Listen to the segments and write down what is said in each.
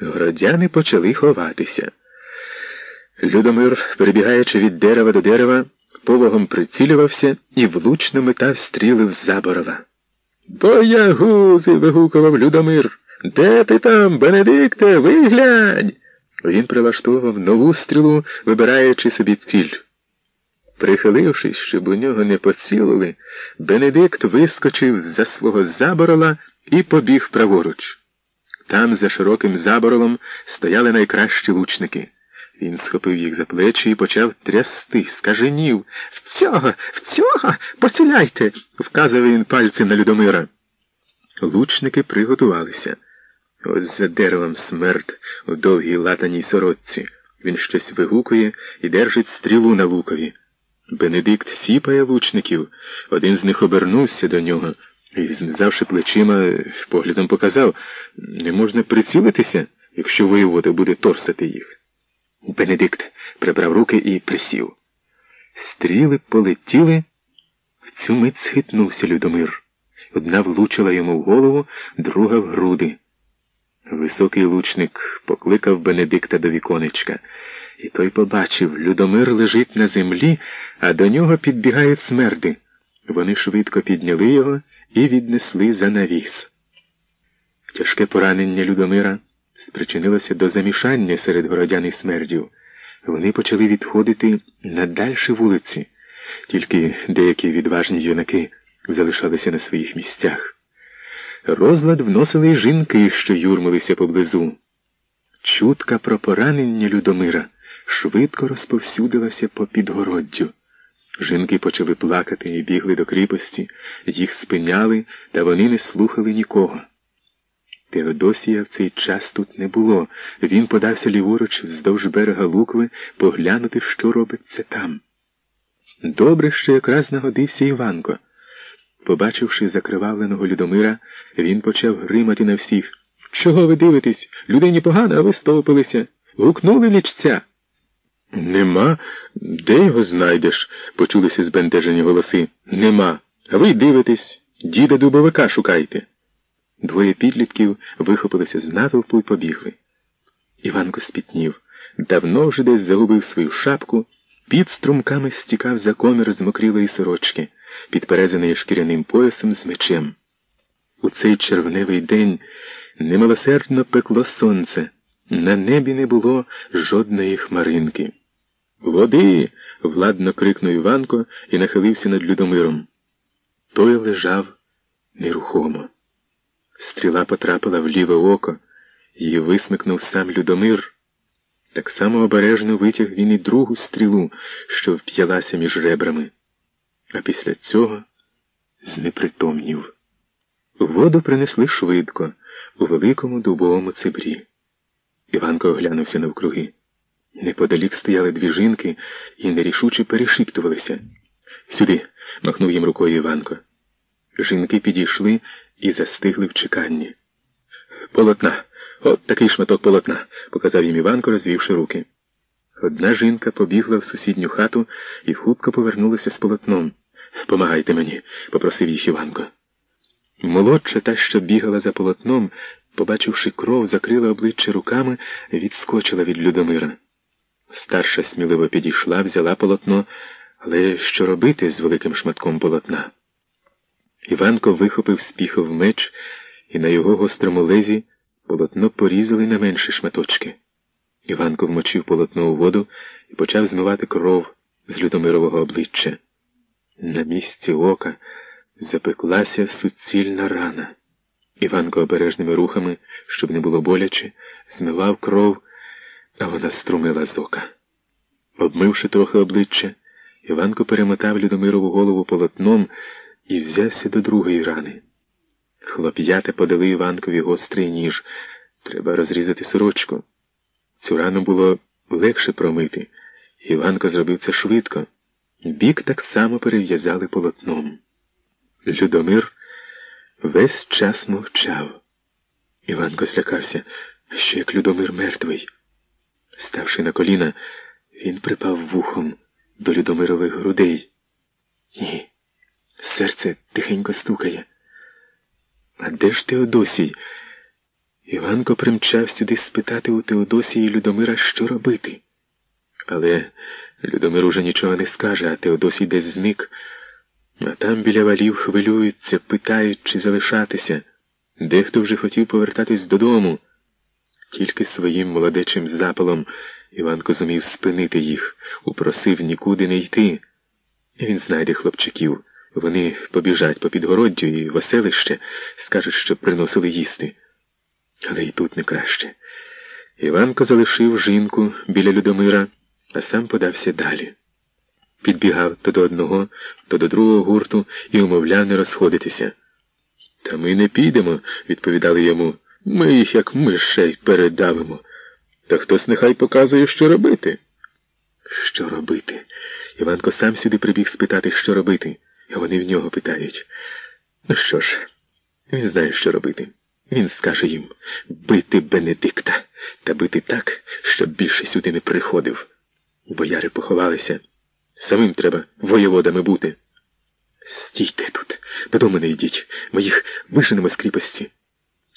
Городяни почали ховатися. Людомир, перебігаючи від дерева до дерева, пологом прицілювався і влучно метав стріли в заборова. Боягузи. вигукував Людомир. Де ти там, Бенедикте, виглянь? Він прилаштовував нову стрілу, вибираючи собі ціль. Прихилившись, щоб у нього не поцілили, Бенедикт вискочив з за свого заборола і побіг праворуч. Там, за широким заборолом, стояли найкращі лучники. Він схопив їх за плечі і почав трясти, скаженів. В цього, в цього поціляйте, вказував він пальцем на Людомира. Лучники приготувалися. Ось за деревом смерть у довгій латаній сорочці. Він щось вигукує і держить стрілу на лукові. Бенедикт сіпає лучників. Один з них обернувся до нього і, знизавши плечима, поглядом показав не можна прицілитися, якщо воєвода буде торсати їх. Бенедикт прибрав руки і присів. Стріли полетіли, в цю мить схитнувся Людомир. Одна влучила йому в голову, друга в груди. Високий лучник покликав Бенедикта до віконечка, і той побачив, Людомир лежить на землі, а до нього підбігають смерди. Вони швидко підняли його і віднесли за навіс. Тяжке поранення Людомира спричинилося до замішання серед городян і смердів. Вони почали відходити на дальші вулиці, тільки деякі відважні юнаки залишалися на своїх місцях. Розлад вносили й жінки, що юрмилися поблизу. Чутка про поранення Людомира швидко розповсюдилася по підгороддю. Жінки почали плакати і бігли до кріпості, їх спиняли, та вони не слухали нікого. Теодосія в цей час тут не було. Він подався ліворуч вздовж берега Лукви поглянути, що робиться там. Добре, що якраз нагодився Іванко. Побачивши закривавленого Людомира, він почав гримати на всіх. Чого ви дивитесь? Людині погано, а ви стовпилися. Гукнули лічця. Нема. Де його знайдеш? почулися збентежені голоси. Нема. А ви дивитесь, діда дубовика шукайте. Двоє підлітків вихопилися з натовпу і побігли. Іванко спітнів. Давно вже десь загубив свою шапку, під струмками стікав за комір з мокрілої сорочки, підперезаний шкіряним поясом з мечем. У цей червневий день немилосердно пекло сонце, на небі не було жодної хмаринки. Води. владно крикнув Іванко і нахилився над Людомиром. Той лежав нерухомо. Стріла потрапила в ліве око, її висмикнув сам Людомир. Так само обережно витяг він і другу стрілу, що вп'ялася між ребрами, а після цього знепритомнів. Воду принесли швидко, у великому дубовому цибрі. Іванко оглянувся навкруги. Неподалік стояли дві жінки і нерішуче перешіптувалися. Сюди, махнув їм рукою Іванко. Жінки підійшли і застигли в чеканні. Полотна, от такий шматок полотна, показав їм Іванко, розвівши руки. Одна жінка побігла в сусідню хату і хутко повернулася з полотном. Помагайте мені, попросив їх Іванко. Молодша та, що бігала за полотном, побачивши кров, закрила обличчя руками, відскочила від Людомира. Старша сміливо підійшла, взяла полотно, але що робити з великим шматком полотна? Іванко вихопив з піхов меч, і на його гострому лезі полотно порізали на менші шматочки. Іванко вмочив полотно у воду і почав змивати кров з Людомирового обличчя. На місці ока запеклася суцільна рана. Іванко обережними рухами, щоб не було боляче, змивав кров, а вона струмила з ока. Обмивши трохи обличчя, Іванко перемотав Людомирову голову полотном і взявся до другої рани. Хлоп'ята подали Іванкові гострий ніж. Треба розрізати сорочку. Цю рану було легше промити. Іванко зробив це швидко. Бік так само перев'язали полотном. Людомир весь час мовчав. Іванко злякався, що як Людомир мертвий. Ставши на коліна, він припав вухом до Людомирових грудей. Ні. Серце тихенько стукає. А де ж Теодосій? Іванко примчав сюди спитати у Теодосії Людомира, що робити. Але Людомир уже нічого не скаже, а Теодосій десь зник. А там біля валів хвилюються, питають, чи залишатися. Дехто вже хотів повертатись додому. Тільки своїм молодечим запалом Іванко зумів спинити їх, упросив нікуди не йти. Він знайде хлопчиків. Вони побіжать по підгороддю і в оселище, скажуть, що приносили їсти. Але й тут не краще. Іванко залишив жінку біля Людомира, а сам подався далі. Підбігав то до одного, то до другого гурту і умовляв не розходитися. Та ми не підемо, відповідали йому. Ми їх, як мишей, передавимо. Та хтось нехай показує, що робити. Що робити? Іванко сам сюди прибіг спитати, що робити, а вони в нього питають. Ну що ж, він знає, що робити. Він скаже їм бити Бенедикта та бити так, щоб більше сюди не приходив. Бояри поховалися. Самим треба воєводами бути. Стійте тут, додому не йдіть, ми їх виженемо з кріпості.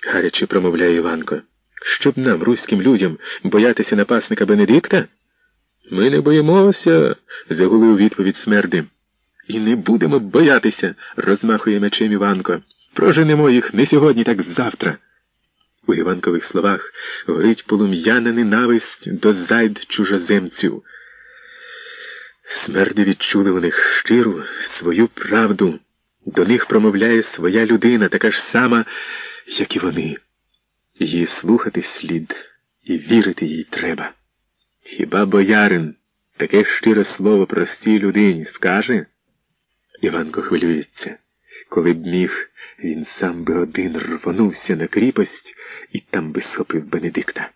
Гаряче промовляє Іванко. Щоб нам, руським людям, боятися напасника Бенедикта? Ми не боїмося, загулив відповідь смерди. І не будемо боятися, розмахує мечем Іванко. Проженемо їх не сьогодні, так завтра. У Іванкових словах горить полум'яна ненависть до зайд чужоземців. Смерди відчули у них щиру свою правду. До них промовляє своя людина, така ж сама, як і вони. Її слухати слід і вірити їй треба. Хіба боярин таке щире слово простій людині скаже? Іванко хвилюється. Коли б міг, він сам би один рвонувся на кріпость і там би схопив Бенедикта.